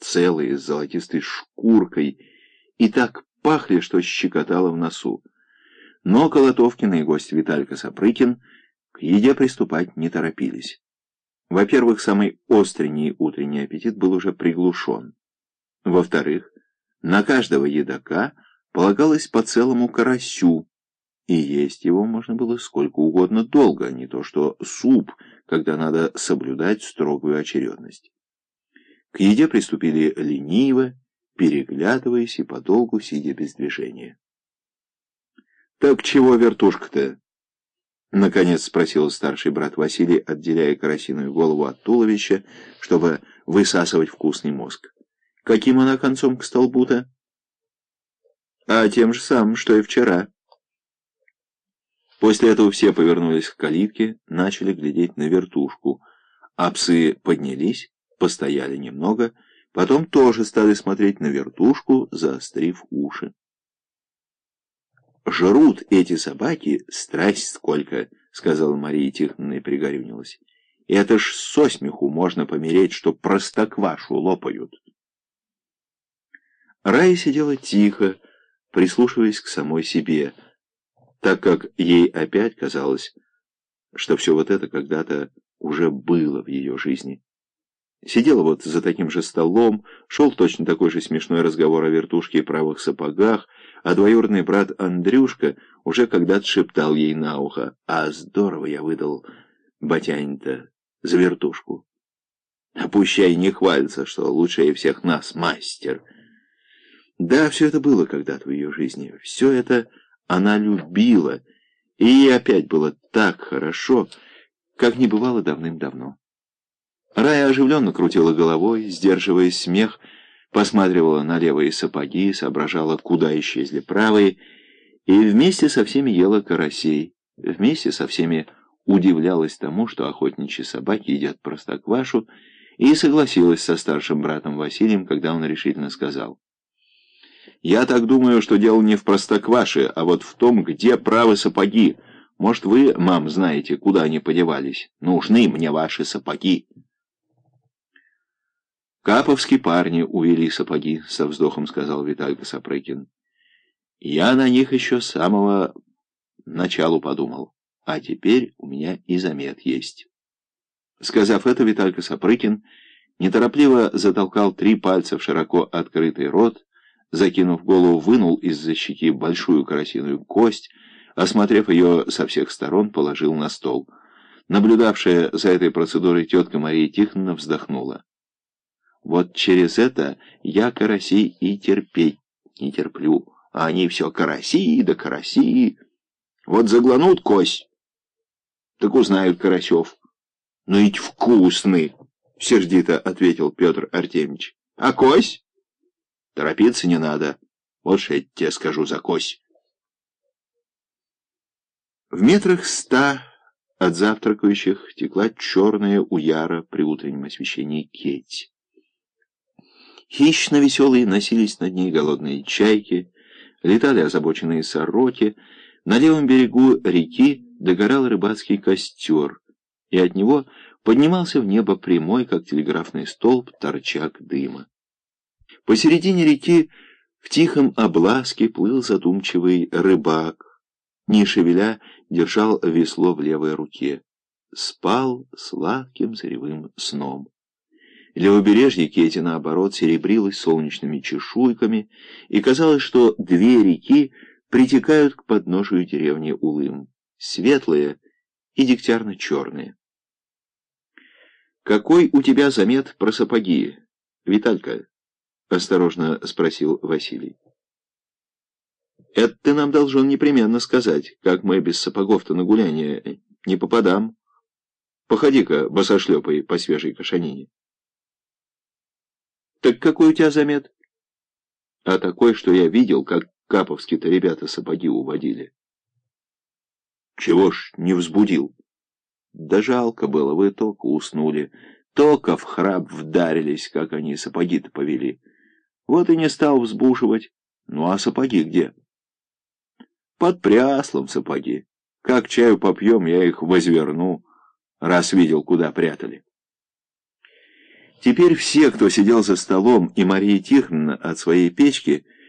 целые, с золотистой шкуркой, и так пахли, что щекотало в носу. Но Колотовкин и гость Виталька Сапрыкин к еде приступать не торопились. Во-первых, самый остренний утренний аппетит был уже приглушен. Во-вторых, на каждого едока полагалось по целому карасю, и есть его можно было сколько угодно долго, а не то что суп, когда надо соблюдать строгую очередность. К еде приступили лениво, переглядываясь и подолгу сидя без движения. «Так чего вертушка-то?» Наконец спросил старший брат Василий, отделяя карасиную голову от туловища, чтобы высасывать вкусный мозг. «Каким она концом к столбу-то?» «А тем же самым, что и вчера». После этого все повернулись к калитке, начали глядеть на вертушку, а псы поднялись, постояли немного, потом тоже стали смотреть на вертушку, заострив уши. «Жрут эти собаки, страсть сколько!» — сказала Мария Тихоновна и пригорюнилась. «Это ж со смеху можно помереть, что простоквашу лопают!» Рая сидела тихо, прислушиваясь к самой себе, так как ей опять казалось, что все вот это когда-то уже было в ее жизни. Сидела вот за таким же столом, шел точно такой же смешной разговор о вертушке и правых сапогах, а двоюродный брат Андрюшка уже когда-то шептал ей на ухо, «А здорово я выдал батянь-то за вертушку». А пущай не хвалится, что лучшее всех нас мастер. Да, все это было когда-то в ее жизни, все это она любила, и ей опять было так хорошо, как не бывало давным-давно. Рая оживленно крутила головой, сдерживая смех, посматривала на левые сапоги, соображала, куда исчезли правые, и вместе со всеми ела карасей, вместе со всеми удивлялась тому, что охотничьи собаки едят простоквашу, и согласилась со старшим братом Василием, когда он решительно сказал. «Я так думаю, что дело не в простокваше, а вот в том, где правы сапоги. Может, вы, мам, знаете, куда они подевались? Нужны мне ваши сапоги». «Каповские парни увели сапоги», — со вздохом сказал Виталька Сапрыкин. «Я на них еще с самого начала подумал, а теперь у меня и замет есть». Сказав это, Виталька Сапрыкин неторопливо затолкал три пальца в широко открытый рот, закинув голову, вынул из-за щеки большую карасиную кость, осмотрев ее со всех сторон, положил на стол. Наблюдавшая за этой процедурой тетка Мария Тихоновна вздохнула. Вот через это я карасей и терпеть не терплю. А они все караси да караси. Вот заглянут кость, так узнают карасев. Ну ведь вкусный, сердито ответил Петр Артемьевич. А кость? Торопиться не надо. Вот я тебе скажу за кость. В метрах ста от завтракающих текла черная у Яра при утреннем освещении кеть. Хищно веселые носились над ней голодные чайки, летали озабоченные сороки, на левом берегу реки догорал рыбацкий костер, и от него поднимался в небо прямой, как телеграфный столб, торчак дыма. Посередине реки в тихом обласке плыл задумчивый рыбак, не шевеля держал весло в левой руке. Спал сладким заревым сном. Левобережье Кети, наоборот, серебрилось солнечными чешуйками, и казалось, что две реки притекают к подножию деревни Улым, светлые и дегтярно-черные. «Какой у тебя замет про сапоги, Виталька?» — осторожно спросил Василий. «Это ты нам должен непременно сказать, как мы без сапогов-то на гуляние не попадам. Походи-ка босошлепай по свежей кашанине». Так какой у тебя замет? А такой, что я видел, как каповские-то ребята сапоги уводили. Чего ж не взбудил? Да жалко было, вы только уснули. Только в храп вдарились, как они сапоги-то повели. Вот и не стал взбушивать. Ну а сапоги где? Под пряслом сапоги. Как чаю попьем, я их возверну, раз видел, куда прятали. Теперь все, кто сидел за столом, и Мария Тихоновна от своей печки,